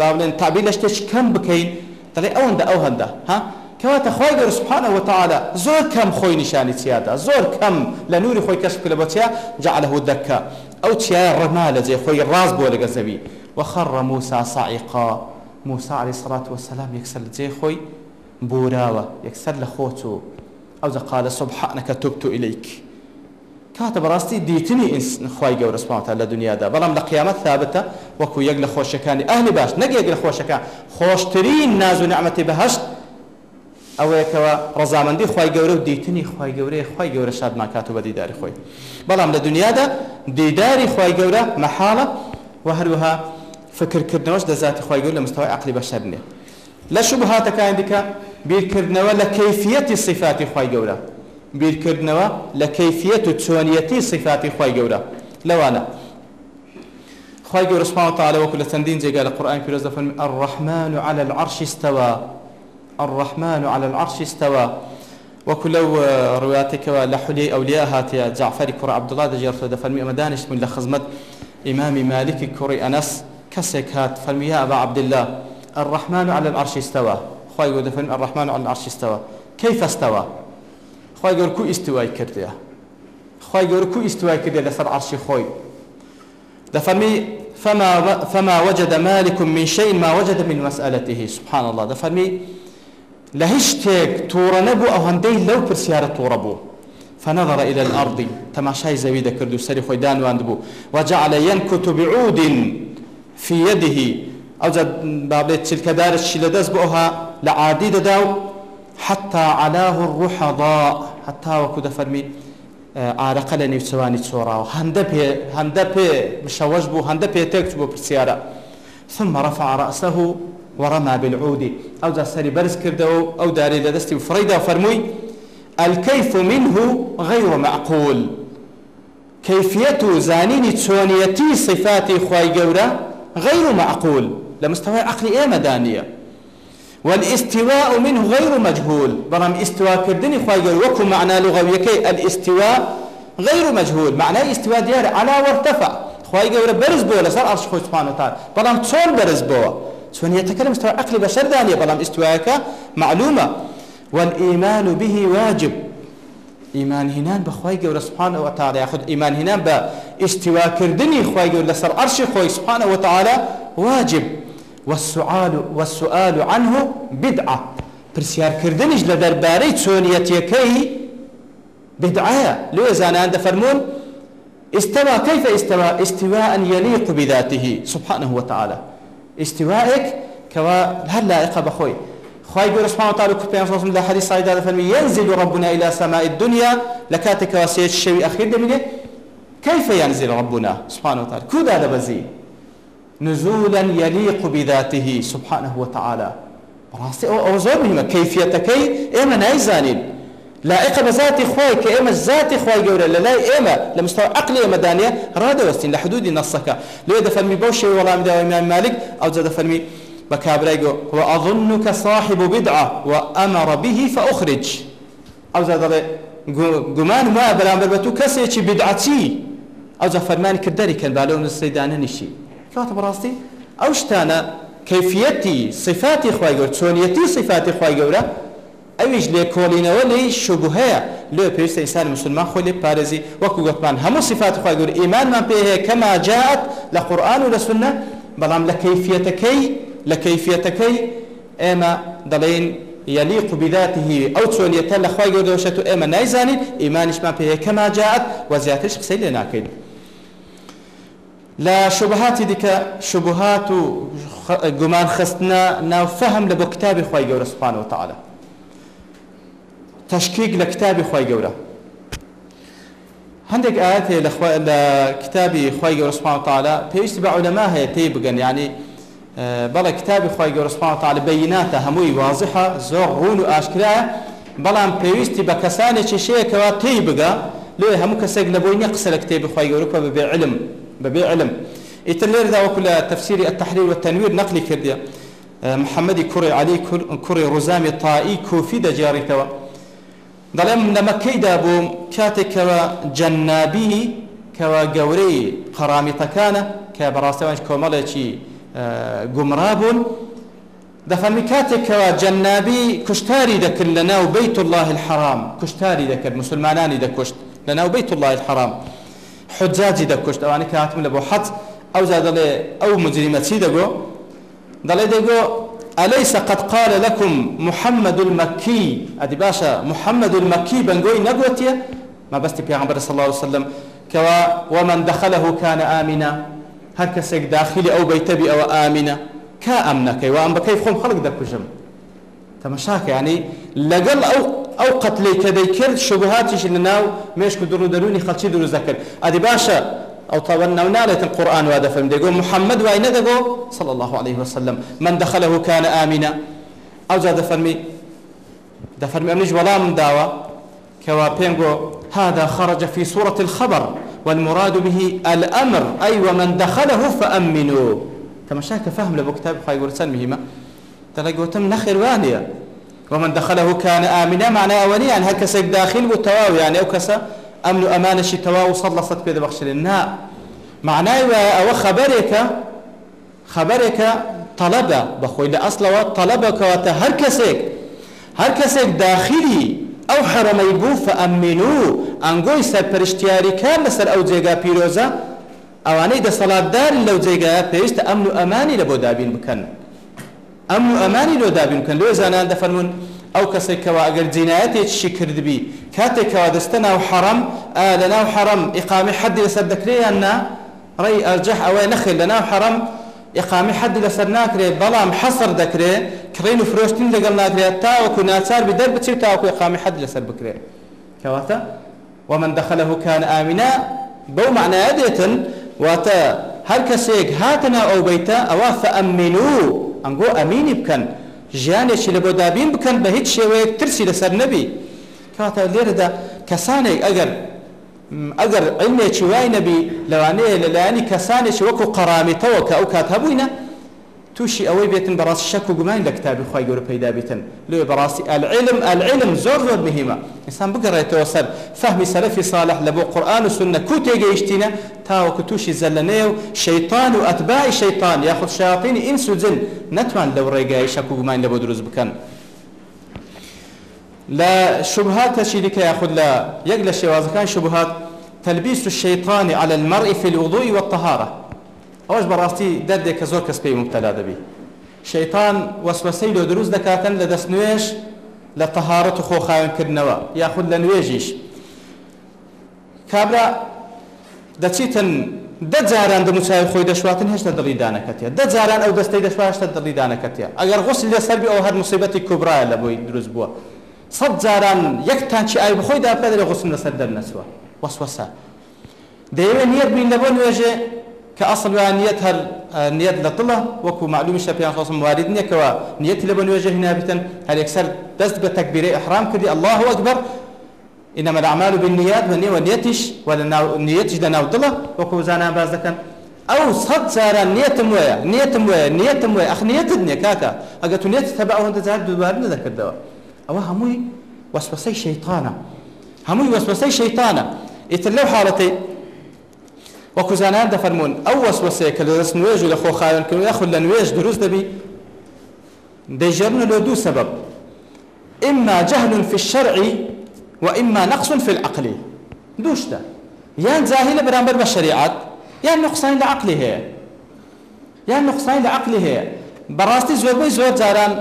تابلين تعبير لشتش كم بكين تلي أو هندا أو هندا ها کەواتە خۆی گەر سوبحانە وتعاالە زۆر کەم خۆی نیشانی چیادا زۆر کەم لە نووری خۆی کەس لە بۆچیا جعلەه دەکە ئەو چیایە ڕەما لە جێ خۆی ڕاز بۆ لەگە زەوی وەخەڕە موسا سائقا موسا علی سڵات وسلام یەکسەر لە جێ خۆی بوراوە یەکسەر لە خۆت و ئەو قالە سبحانەکە تبت ئیلیک کاتە بەڕاستی دیتنی خی گەورە سپاتە لە دنیادا بەڵام لە قیامەت ثابتە وەکو یەک لە خۆشەکانی ئەهلی باش نەگەیەک لە خۆشەکە خۆشترین ناز و نعمەتی بەهشت ئەوەیەکەوە ڕزامەندی خی گەورە و دیتنی خی گەورەیە خی گەورە شاد ماکات و بەدیداری خۆی بەڵام لە دنیادا دیداری خی گەورە مەحاڵە و هەروها فکرکردنەوەش دەزاتی خی گەور لە مستەوەی عقلی بەشەر نێ لە شوب هاتەکان دیکە بیرکردنەوە لە کەفیەتی سیفاتی خی گەورە بیرکردنەوە لە کەفیەت و چۆنیەتی سیفاتی خی گەورە لەوانە خی گەورە سبحانه وتعالى وەکو لە چەندین جێگا لە قورآن پیرۆز دەفەرمی الرحمن على العرش استوى الرحمن على العرش استوى وكلو رواتك لحلي أولياء هاتيا جعفر كرة عبد الله دجير فرمي أما دانش من لخزمت إمام مالك كري أنس كسك هات فرمي يا أبا عبد الله الرحمن على العرش استوى خواهي قد فرمي الرحمن على العرش استوى كيف استوى خواهي قول كو استواي كرديا خواهي قول كو استواي كرديا لسر عرش خوي دفرمي فما فما وجد مالك من شيء ما وجد من مسألته سبحان الله دفرمي لە هیچ شتێک تووڕە نەبوو ئەو هەندەی لەو پرسیارە تووڕە بوو فنظر إلى الأرض تماشاي زويدة كردو سري خوي دانوان بو وجعل ينكت بعود في يده أو بابلي تلك دار الشيلة داس بوها لعادي داو حتى علاه الرحضاء حتى وكود فرمي عارق لە نێوچەوانی چۆراوە هەندە پێ هەندە پێ مشەوەش بوو هەندە پێ تێک بۆ پرسیارە ثم رفع رأسه وەڕەما بالعودی ئەوجا سەری بەرز کردەوە ئەو دارێ لە دەستی فڕیدا فەرمووی ئەلکەیف منه غەیوە مەعقول کەیفەت و زانینی چۆنیەتی سفاتی خی گەورە غەیر و مەعقول لە مستەوای عقلی ئێمەدا نیە والاستواء منه غير مجهول برام استواء كردني خواهي قول وكو معنى لغويكي الاستواء غير مجهول معنى استواء ديار على وارتفع خواهي قول برز بو لسر عرش خوش سبحانه وتعالى برام تون برز بو چۆنیەتەکە لە مستوى عقلی بەشەردانە بەڵام ئیسوایەکە معلومە والإيمان به واجب ئیمان هینان بەخوای گەورە سبحان و تعالی خود ئیمان هینان بە ئیشتیواکردنی خوای گەور لەسەر عرشی خۆی سبحانه وتعالى واجب والسؤال والسؤال عنه بدعة پرسیارکردنیش لە دەربارەی چۆنیەتیەکەی بدعایە لێ زانان دەفەرمون استوى كيف استوى استواء يليق بذاته سبحانه وتعالى ئیسیواەک کەوا هەر لایقە بەخۆی خی گەۆر سپانتال و پێم لە حری سایدا دەفەرمی ینزی و ڕبوونا إلى سەمای دنیا لە کاتێکەوە سێت شەوی ئەخیر دەبینێت كيف ينزل ربنا سبحانه وتعالى كودا دبزي نزولا يليق بذاته سبحانه وتعالى راسي او زور مهمه كيفيتكي اما نايزانين لائقە بە ذاتی خۆی کە ئێمە ذاتی خی گەورە لە لای ئێمە لە مستەوە عقل ئێمە دانیە ڕادەوەستین لە حدودی نەسەکە لێ دەفەرمی بەو شێ وەڵامداوای میان مالک ئەو جە دەفەرمی بە کابرای گۆ وأظنك صاحب بدعة وأمر به فأخرج ئەو زە دەڵێ گومان ما بەرامبەر بە تو کەسێکی بدعەتی ئەو جە فەرمانی کردەری کەن بالە و نسەیدانە نیشی کاتە بڕاستی ئەو شتانە کەفیەتی صفاتی خی گەور چۆنیەتی صفاتی خی گەورە ئەویش لێ کۆلینەوە لی شوبهەیە لێ پێویستە ئینسان مسلمان خۆی لێ پارێزی وەکو گوتمان هەموو صفات خوا گەور ئیمانمان پێ هەیە کەما جاءت لە قورآن و لە سنە بەڵام لە کەیفیەتەکەی لە کەیفیەتەکەی ئێمە دەڵێن يليق بذاته او توليت الاخوي جودوشت اما نايزاني ايمانش ما به كما جاءت وزياتش قسي لناكين لا شبهات ديك شبهات جمان خستنا ناو فهم لبو كتاب اخوي جود سبحانه وتعالى تشکیک لە کتابی خی گەورە هەندێک ئاەتێ لە کتابی خی گەورە سپاوتالە پێویستی بە عولەما هەیە پێی بگەن ینی بەڵێ کتابی خی گەورە سپاوتال بەیناتە هەمووی وازحە زۆر ڕون و ئاشکرایە بەڵام پێویستی بە کەسانێکی شەیەکەوە پێی بگە لێ هەموو کەسێک لەبووی نیە قسە لە کتێبی خی گەورەکە بەبێ علم بەبێ علم ئیتر لێردا وەکو لە تەفسیری التحریر و تەنویر نەقلی کردیە محەممەدی کوڕی علی کوڕی ڕزامی تائی کوفی دەجارێتەوە دەڵێم لە مەکەیدا بووم کاتێکەوە جەنابینی کەوە گەورەی قەرامیتەکانە کە بەڕاستەوەش کۆمەڵێکی گومڕا بوون دەفەرمی کاتێکەوە جەنابی کوشتاری دەکرد لە ناو بیت الله الحرام کوشتاری دەکرد مسلمانانی دەکوشت لە ناو بیت الله الحرام حجاجی دەکوشت ئەوانە کە هاتم لە بۆ حەت ئەو زادەڵێ ئەو مجریمەچی دەگۆ دەڵێ دەگۆ أليس قد قال لكم محمد المكي أدي باشا محمد المكي بنقوي نقوتي ما بستي بيغمبر صلى الله عليه وسلم كوا ومن دخله كان آمنا هر كسك داخلي أو بيتبي أو آمنا كأمنك وأم بكيف خم خلق دكجم تمشاك يعني لقل أو ئەو قەتلەی کە دەیکرد شبهاتیش لەناو مێشک درو دەرونی خەلچی دروست دەکرد ئەدی باشە أو طبعا ونالت القرآن وهذا فهم دقو محمد وين دقو صلى الله عليه وسلم من دخله كان آمنا أو زاد فرمي دفرمي أمنيج ولا من داوة كوا بينغو هذا خرج في سورة الخبر والمراد به الأمر أي أيوة ومن دخله فأمنوا كما شاك فهم لبو كتاب خاي قرسان مهمة تلقوا تم نخر وانيا ومن دخله كان آمنا معنى أوليا يعني هكسك داخل وتواوي يعني أو كسا ئەمن و ئەمانشی تەوا و سەد لە سەد پێ دەبەخشێن نا معنای وایە ئەوە خەبەرێکە خەبەرێکە تەلەبە بەخۆی لە ئەسلەوە تەلەبەکەواتە هەر کەسێک هەر کەسێک داخلی ئەو حرەمەی بوو فەئەمین و ئەنگۆی سەرپەرشتیاریکە لەسەر ئەو جێگا پیرۆزە ئەوانەی دەسەڵاتدار لەو جێگایە پێویستە ئەمن و ئەمانی لە بۆ دابین بکەن ئەم و ئەمانی لۆ دابین بکەن لێ زانان دەفەرمونون ئەو کەسێک کەوا ئەگەر جینایەتێکشی کردبی کاتێکەوە دەستە ناو حەرم لە ناو حەرم ئیقامی حەدی لەسەر دەکرێیان نا ڕێی ئەرجەح ئەوەی نەخێت لە ناو حەرم ئقامی حەدی لەسەر ناکرێت بەڵام حەسر دەکرێت کڕین و فرۆشتین لەگەڵ ناکرێت تاوەکو ناچار بدەر بچی تاوەکو ئقامی حەد لەسەر بکرێت کەواتە ومن دخله كان آمنا بو معنى دێتن واتە هەر کەسێک هاتنا ئەو بەیتە ئەوە فەئەمینوو ئەنگۆ ئەمینی بکەن ژیانێکی لە بۆ دابین بکەن بە هیچ شێوەیەک ترسی لەسەر نەبی کاتە لێرەدا کەسانێک ئەگەر ئەگەر علمێکی وای نەبی لەوانەیە لەلایانی کەسانێکی وەکو قەرامیتەوە کە ئەو کات هەبووینە تووشی ئەوەی بێتن بەڕاست شەک و گومان لە کتابی خی گەورە پەیدا بێتن لێ بەڕاستی ئەلعلم ئەلعلم زۆر زۆر مهمە ئسان بگەڕێتەوە سەر فەهمی سەرفی ساڵح لە بۆ قورآن و سنە کو تێگەیشتینە تاوەکو تووشی زەلەنێ و شەیتان و ئەتبای شەیتان یاخود شیاطینی ئینس و جن نەتوان لەو ڕێگای شەک و گومان لە بۆ دروست بکەن لە شبهاتەشی دیکە یاخود لە یەک لە شێوازەکان شبهات تەلبیس و شەیطانی على المرء في الوضوء والطهاره ئەوەش بەڕاستی دەردێک کە زۆر کەس پێی مبتەلا دەبی شەیتان وەسوەسەی لۆ دروست دەکاتەن لە دەست نوێش لە تەهارەت و خۆخاوێنکردنەوە یاخود لە نوێژیش کابرا دەچیتن دە جاران دەموچای خۆی دەشواتن هێشتا دڵیدانەکەتە دە جاران ئەو دەستەی دەشواشتە دڵیدانەکەتە ئەگەر غوسی لەسەربی ئەو هەر مسیبەتی کوبرایە لە بۆی دروست بووە سەد جاران یەکتان چی ئای بخۆی داپێ دەرێ غوسم لەسەر دەرنەچوە وەسوەسە دەیەوێت نیەت بین لە بۆ نوێژێ کە ئەسڵ ویان نیەت هەر نیەت لە دڵە وەکو معلومیشە پێیان خۆسم وارد نیەکەوە نیەتی لە بە نوێژە هینابتن هەر یەکسەر دەست بە تەکبیرە ئەحرام کردی الله ئەکبەر إنما الأعمال بالنيات ونية ونيتش ولا نيتش ده ناوطلة وكو زانا باز دكان أو صد سارا نيتم ويا نيتم ويا نيتم ويا أخ نيتد نيكاكا أقتو نيت تبعه أنت زاد دوبار نذكر دوا أو هموي وسوسي شيطانا هموي وسوسي شيطانا إتلو حالتي وەکو زانان دەفەرمونون ئەو وەسوەسەیە کە لە دەست نوێژ و لە خۆخاوێنکردن یاخود لە نوێژ دروست دەبی دەیژێرن لە دوو سەبەب ئما جەهل في الشرع وإما نقص في العقل دوشتە یان جاهی لە بەرامبەر بە شریعات یان نقصانی لە عقلی هەیە یان نقصانی لە عقلی هەیە بەڕاستی زۆربەی زۆر جاران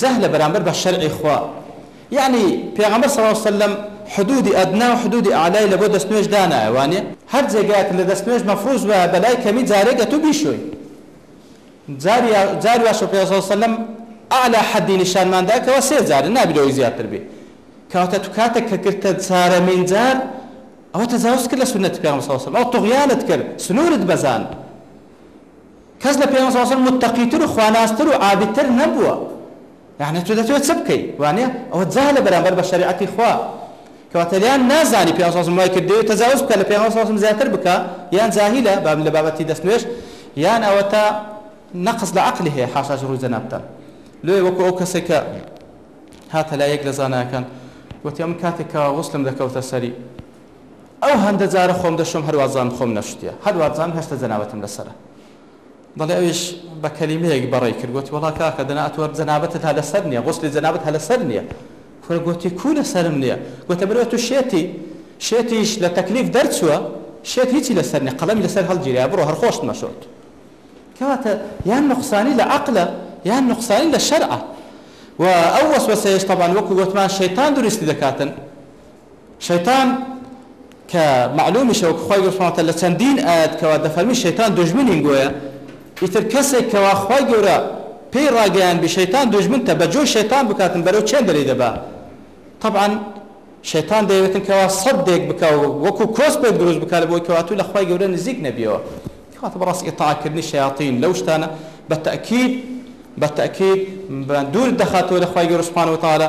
جەه لە بەرامبەر بە شەرعی خوا یعنی پێغەمبەر صلی الله علیه وسلم حدودی ئەدنا و حدودی ئالای لە بۆ دەستنوێژ دانایوانێ هەر جێگایەک لە دەستنوێژ مەفروز وە بەلای کەمی جارێک تو بیشوی جاری جاری واش پێغەمبەر صلی الله علیه وسلم ئالا حدی نیشانمانداکەوە سێ جار نابیرەوەی زیاتر بێ کاتە تو کاتێک کە کردتە چارەمین جار ئەوە تەزاوز کرد لە سنت پێغەمبەر صلی الله علیه وسلم ئەو تغیانت کرد سنورت بەزاند کەس لە پێغەمبەر صلی الله علیه وسلم متقیتر و خواناستر و عابدتر نەبووە یعنی تو دەتوێت چ بکەیت وانە ئەوە جا لە بەرامبەر بە شریعەتی خوا کەواتەلیان نازانی پێسازم وای کردوێت تەزاوز بکە لە پێسازم زیاتر بکە یان جاهیلە بام لە بابەتی دەستنوێش یان ئەوە تا نەقص لە عقلی هەیە حاشاش ڕوو جەنابتە لێ وەکو ئەو کەسێک کە هاتە لا یەک لە زانایەکان وتی ئەم کاتێک کە وسلم دەکەوتە سەری ئەو هەندە جارە خۆم دەشم هەروازان خۆم نەشتە هەروازان هەشتا جەناوەتم لەسرە دەڵێ ئەوش بە کەلیمەیەک بەڕێ کردوەت وڵا کاکە دەناتوە جەنابەتت هە لەسەر نییە غۆستی جەنابەت هە لەسەر نییە کوە گوتی کو لەسرم نییە گوتە برێت تو شێتی شێتیش لە تەکلیف دەرچووە شێت هیچی لەسەر نیە قەڵەمی لەسەر هەڵگیریا بڕۆ هەرخۆشت مەشۆت کەواتە یان نقصانی لە عقلە یان نقصانی لە شەرعە و ئەو وەسوەسەیەش تەبان وەکو گوتمان شەیتان درستی دەکاتن شەیتان کە معلومی شەوە خۆی گوتمانتە لە چەندین ئاەت کەەوە دەفەرمی شەیتان دژمنین گوۆیە ئیتر کەسێک کەواخوای گەورە پێی ڕاگەیان بشەیتان دوژمنتە بە جۆ شەتان بکاتن بەرەو چند دەری دەبا طبعاان شەتان دەیەوێتن کەوا سەد دێک بکەوە وەکو کۆس پێ دروست بکار بۆی کەواتو لە خی گەورە نزیک نەبیەوە خاتە بەڕاست ئتاکردنی شیاطین لەو شتانە بە تەکیب بە تەکیب دوور دەخاتەوە لە خی گەورەپانەوە تاالە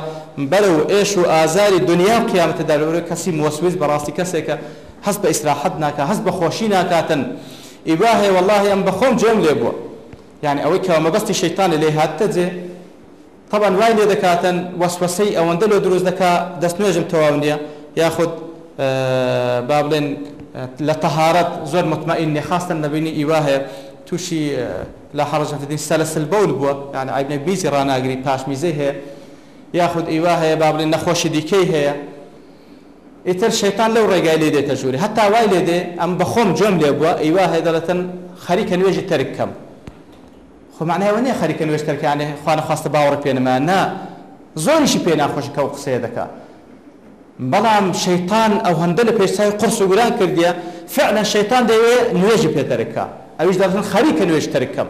بەرە و ئێش و ئازاری دنیا قیامەتە دەرەوە کەسی موسویز بەڕاستی کەسێکە هەست بە ئیسراحەت ناکە هەست بە خۆشی ناکاتن. ئیباهێ والله ئەم بەخۆم جێم لێ بووە یعنی ئەوەی کە مەبەستی شەیتان لێ هاتتە جێ طبعا وای لێ دەکاتەن وەسوەسەی ئەوەندە لە دروست دەکا دەستنوێژم تەواو نییە یاخود با بڵێن لە تەهارەت زۆر مطمئین نێخاستن نبینی ئیواهەیە تووشی لە حڕژەفدین سەلسل بەول بووە یعنی ئایبنە بیزی ڕناگری پاشمیزەی هەیە یاخود ئیوا هەیە با بڵێن نەخۆشی دیکەی هەیە ئیتر شێتان لەو ڕێگای لێ دێتە ژووری هەتا وای لێ دێ ئەم بە خۆم جۆم لێ بووە ئیوا هێدەڵەتەن خەریکە نوێژی تەرکەم خۆمانایەوە نیە خەریکە نوێژ تەرکانێ خوانە خواستە باوەڕ پێنەما نا زۆریشی پێ ناخۆشی کە و قسێ دەکا بەڵام شەیتان ئەو هەندە لە پێشسای قرس و گوران کردیە فعلا شەیتان دەوێ نوێژی پێتەرکە ئەویش دەڵن خەریکە نوێژ تەرکەم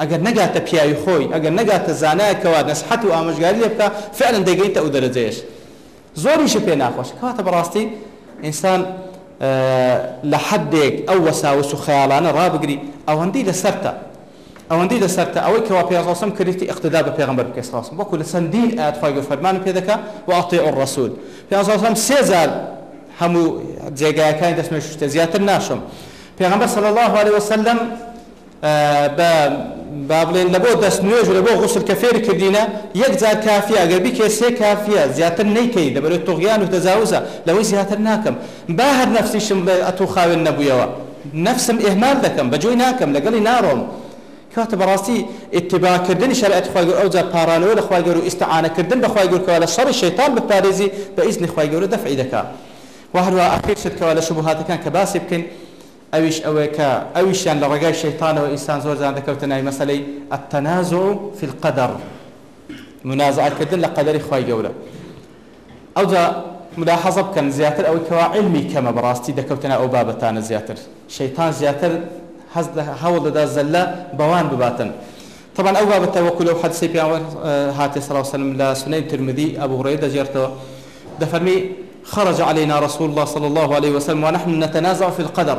ئەگەر نەگاتە پیاوی خۆی ئەگەر نەگاتە زانایەکەەوە نەسحەت و ئامژگاری لێ بکە فعلا دەگەیتە ئەو دەرەجێش زۆریشە پێ ناخۆش کاتە بەڕاستی ئینسان لە حدێک ئەو وەساوس و خەیاڵانە ڕابگری ئەوەندەی لەسەرتە ئەوەندەی لەسەرتە ئەوەی کەوا پێڕاستم کردی اقتدا بە پێغمبەر بکەسڕاستم بۆکو لە سندین ئاخوای گە فەرمان پێ دەکە و ئاڵتی ئەو ڕسوود پێم سێزار هەموو جێگایەکانی دەستمێ شتە زیاتر ناشم پێغمبەر سەڵ الله عليه وسلم بە با بڵێن لە بۆ دەست نوێژ لە بۆ غسل کە فێر کردینە یەک جار کافی ئەگەربی کێ سێ کافیە زیاتر نیکەی دەبێت تۆغیان و دەزاوزە لەوەی زیاتر ناکەم با هەر نفسیشم بە ئەتۆ خاوێن نەبوویەوە نفسم ئێمال دەکەم بەجۆی ناکەم لەگەڵی ناڕۆم کاتە بەڕاستی ئتباکردنی شەرعەت خواگەر ئەوجا پارانەوە لە خواگەر و ئستعانەکردن بە خواگەرکەوە لە شەڕی شەیتان بپارێزی بە ئیزنی خواگەورە دەفعی دەکات. وهروە ئەخیر شتکەوە لە شبهاتەکان کە باسی بکەین ئەویش ئەوەیە کە ئەویشیان لە ڕێگای شەیتانەوە ئینسان زۆر زیان دەکەوتە نای مەسلەی ئەتەنازۆ فی القەدەر منازعاتکردن لە قەدەری خی گەورە ئەوجا مداحەزە بکەن زیاتر ئەوەی کەوا علمی کەمە بەڕاستی دەکەوتنە ئەو بابەتانە زیاتر شەیتان زیاتر هەوڵ دەدا زەلە بەوان بباتن طبعا ئەو بابەتە وەکو لەو حەدسی پیاوە هاتێ سەرا وسلم لە سنەی ترمدی ئەبوو ڕێ دەژێرتەوە دەفەرمی خرج علينا رسول الله صلى الله عليه وسلم ونحن نتنازع في القدر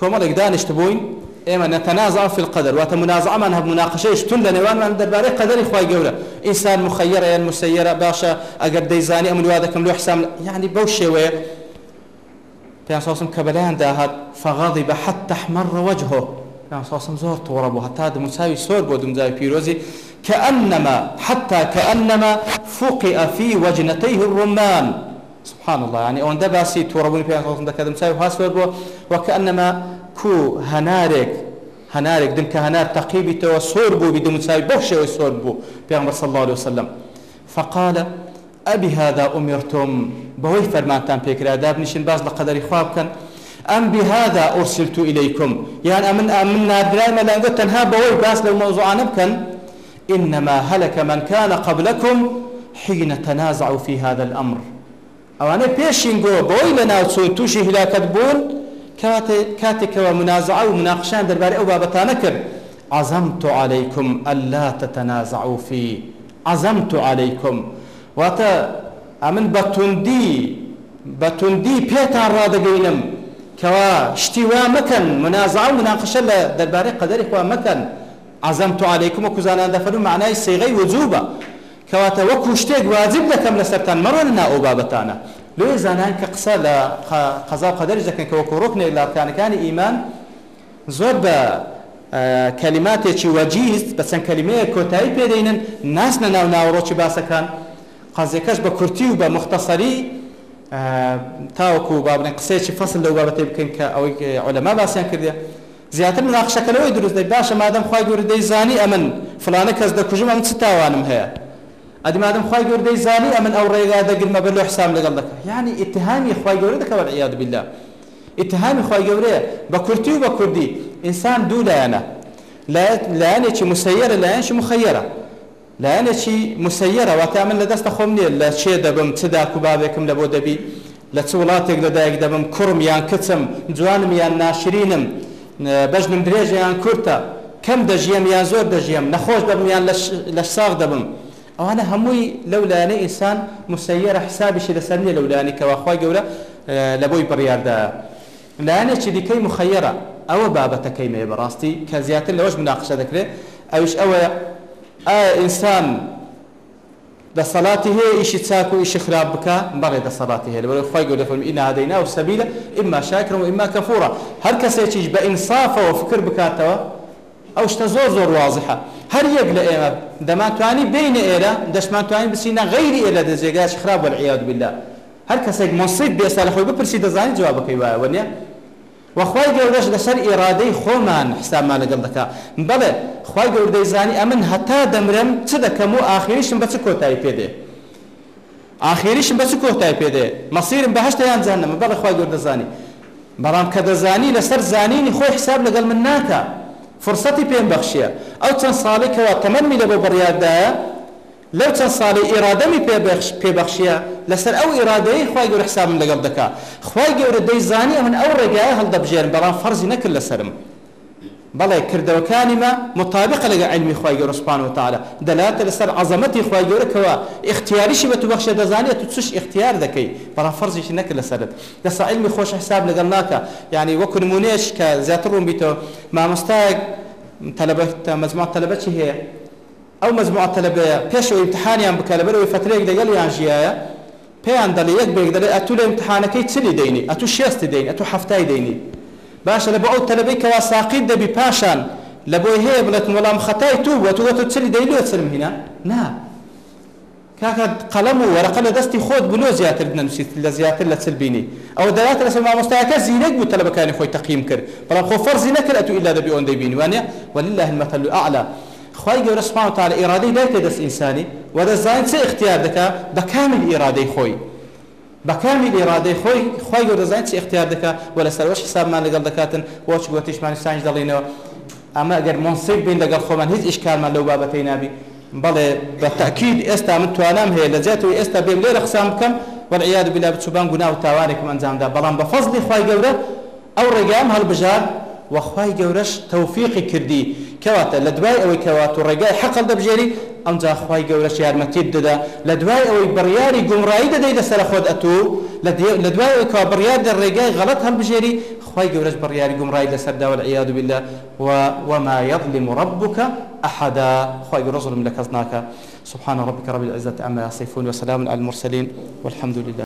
کۆمەڵێک دانیشت بووین ئێمە نەتەنازع في القدر واتە منازعمان هەب مناقشەیش تون لە نێوانمان دەربارەی قەدەری خوای گەورە ئینسان مخەیرە یان مسەیرە باشە ئەگەر دەیزانی ئەم وا دەکەم لە حسام یعنی بەو شێوەیە پێیانساسم کە بەلایان داهات فەغاڵی بە حەت تەحمەڕ وەجهۆ پێیانساسم زۆر تۆڕە بوو هەتا دموچاوی سۆر بۆ دمجای پیرۆزی کە ئەنەما حتا کە ئەنەما فوقئ فی وەجنەتەیه الرمان سبحان الله يعني أون دباسي توربون في أنفسهم دكادم سايب هاسفر وكأنما كو هنارك هەنارێک دمکە هەنار تەقیبیتەوە سۆر بوو بی دموچوی بەو شێوەی سۆر بوو پێغمبەر صلی الله عليه وسلم فقال أبي هذا أمرتم بوي فرمانتان بيكرا دابنشن باز لقدر خوابكن أم بهذا أرسلت إليكم يعني أمن أمن نادرائما لأنه تنها بوي باس لو موضوع نبكن إنما هلك من كان قبلكم حين تنازعوا في هذا الأمر ئەوانە پێشینگۆ بۆی لە ناوچۆ تووشی هیلاکەت بوون کاتێکەوە منازعە و مناقشان دەربارەی ئەو بابەتانە کرد عزم تو عليكم ألا تتنازعوا في عزمت عليكم واتە ئەمن بەتوندی بەتوندی پێتان ڕادەگەینم کەوا شتی وا مەکەن منازع و مناقشە لە دەربارەی قەدەری خوا مەکەن عزم تو عليكم وەکوزانان دەفەر و معنای سێغی وجوبە کەواتە وەکو شتێک واجب دەکەم لەسەرتان مەڕۆن ناو بابەتانە لێ زانان کە قسە لە قەزا قەدەری دەکەن کە وەکو ڕۆکنێک لاکانەکانی ئیمان زۆر بە کەلیماتێکی وەجیست بە چەند کەلیمەیە کۆتایی پێدەینن ناسنە ناو ناوڕۆکی باسەکان قازیەکەش بە کورتی و بە مختەسەری تاوەکو بابنێن قسەیەکی فەصل لەو بابەتێ بکەن کە ئەوەی ئەولەما باسییان کردێ زیاتر مناقشەکە لەوەی دروست دەی باشە مادەم خی دوور دەی زانی ئەمن فلانە کەس دەکوژم ئەم چ تاوانم هەیە ئەدیمادم خی گەوردەی زانی ئەمن ئەو ڕێگا دەگرمە بەر لە حسام لەگەڵ دەکە یعنی ئتهامی خی گەورە دەکەەوە یاد بلا ئتهامی خی گەورەیە بە کورتی و بە کوردی ئینسان دوو لایەنە لایەنێکی مسەیرە لایەنشی مخەیرە لایەنێکی مسەیرە واتە من لە دەستە خۆم نیە لە چێ دەبم چدا کوبابێکم لە بۆ دەبی لە چ وڵاتێک لەدایک دەبم کوڕم یان کچم جوانم یان ناشرینم بەژنم درێژە یان کورتە کەم دەژیم یان زۆر دەژیم نەخۆش دەبم یان لە ساغ دەبم. ئەوانە هەمووی لەولانە ئینسان مسەیرە حسابیشی لەسەر نیە لەولانی کەواخوای گەورە لە بۆی بڕیاردایە لایەنێکی دیکەی مخەیرە ئەوە بابەتەکەی مێ بەڕاستی کە زیاتر لەوەش مناقشە دەکرێت ئەوش ئەوەیە ئایا ئینسان دەسەڵاتی هەیە ئیشی چاک و ئیشی خراپ بکە بەڕێ دەسەڵاتی هەیە لەبەرەوە خی گەورەفەرمی ئینادەینا و سەبیلە ئیمما شاکر و ئیمما کەفورە هەر کەسێکیش بە ئینسافەوە فکر بکاتەوە ئەو شتە زۆر زۆر واضحە هەر یەک لە ئێمە دەمانتوانی بینە ئێرە دەشمانتوانی بچینە غیری ئێرە دەجێگاش خراپ بەعیاد بلا هەر کەسێک مۆسیب بێستا لە خۆی بپرسی دەزانانی جوابەکەی وایە وەنیە وخوای گەورەش لەسەر ئێرادەی خۆمان حسامان لەگەڵ دەکا بەڵێ خی گەوردەی زانی ئەمن هەتا دەمرم چ دەکەم و ئاخریشم بەچ کۆتایی پێدێ ئاخریشم بەچ کۆتای پێدێ مەسیرم بەهشتیان زانم بەڵێ خی گەوردەزانی بەڵام کە دەزانی لەسەر زانینی خۆی حساب لەگەڵ من ناکە فرسەتی پێم بەخشیە ئەو چەند ساڵی کەوا تەمەنمی لە بۆ بڕیاردایە لەو چەند ساڵی ئێرادەمی پێبخش پێبەخشیە لەسەر ئەو ئێرادەیە خی گەور حسابم لەگەڵ دکا خی گەورە دەیزانی من ئەو ڕێگایە هەڵدەبژێن بەڵام فەرزی نەکرد لەسرم بەڵێ کردەوەکانیمە مطابق لەگە علمی خی گەۆر سوپان وتالە دەلاتە لەسەر عزەمەتی خی گەورەکەەوە اختیاریشی بە تو بەخشە دەزانێت تو چش اختیار دەکەی بەڵا فەرزیشی نەکرد لەسرت لەسا علمی خۆش حساب لەگەڵ ناکە یعنی وەکو نمونێش کە زیاتر ڕوون بیتەوە مامۆستایەک تەلبەتە مەزمات تەلبەتی هەیە ئەو مەزموعات تەلبەیە پێشەوە امتحانیان بکە لەبەرەوەی فترێک لەگەڵیان ژیایە پێیان دەڵێ یەک بێک دەڵێ ئەتو لە امتحانەکەی چلی دەینی ئەتو شێستی دەین ئەتو هەفتای دەینی باشە لە بۆ ئەو تەلەبەی کەوا ساقیت دەبی پاشان لە بۆی هەیە بڵێت وەڵام خەتای تو بووە تو دەتۆ چلی دەی لێ چرم هینا نا کاکە قەڵەم و وەرەقە لە دەستی خۆت بلۆ زیاتر بنەنووسیت لە زیاتر لە چلبینی ئەو دەواتە لەسەر مامۆستایەکە زیرەک بوو تەلەبەکانی خۆی تەقیم کرد بەڵام خۆ فەرزی نەکرد ئەتو ئیلا دەبی ئەوەندەی بینوانە ولله المثل الأعلى خی گەورە سبحانه وتعالى ئێرادەی دایکە دەست ئینسانی وەدەزانین چه اختیار دەکا بە کامل ئێرادەی خۆی بەکامی ئێرادەی خۆی خی گەۆ دەزانین چی اختیار دکا و لە سەرەوەش حسابمان لەگەڵ دەکاتن وەچ گوتیشمان سانج دەڵینەوە ئەمە ئەگەر مۆنسیب بین لەگەڵ خۆمان هیچ ئیشکارمان لەو بابەتەی نابی بەڵێ بە تاکیید ئێستا من توانام هەیە لەجاتەوە ئێستا بێم لێرە قسام بکەم وەعیاد بلا بچوبان گونا و تاوانێکم ئەنجامدا بەڵام بە فەزلی خی گەورە ئەو ڕێگام هەڵبژار وەخوای گەورەش تەوفیقی کردی کەواتە لە دوای ئەوەی کەوات و ڕێگای حەقل دەبژێری ئەمجا خی گەورەش یارمەتیت دەدا لە دوای ئەوەی بڕیاری گومڕایی دەدەی لەسەر خۆت ئەتو لە دوای کا بڕیار دە ڕێگای غەڵت هەڵبژێری خی گەورەش بڕیاری گومڕایی لەسەر داوە عیاد بلا وما يظلم ربك أحدا خی گەورە ظلم لە کەس ناکە سبحان ربك رب العزة عما يصفون وسلام على المرسلين والحمد لله